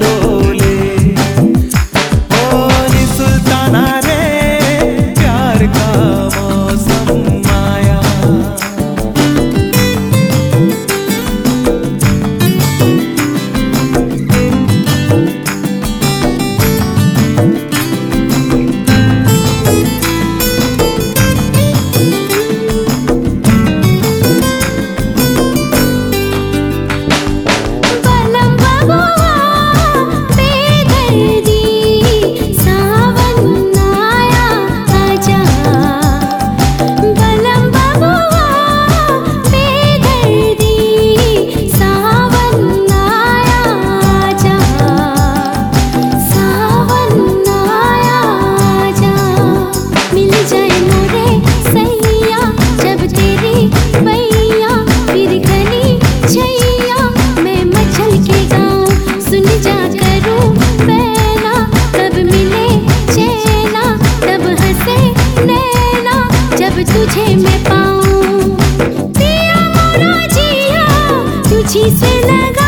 तुझे しせな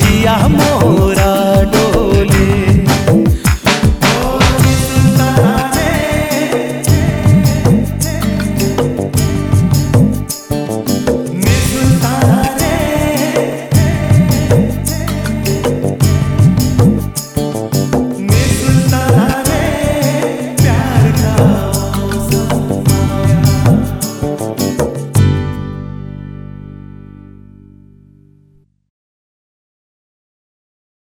किया मोरा डो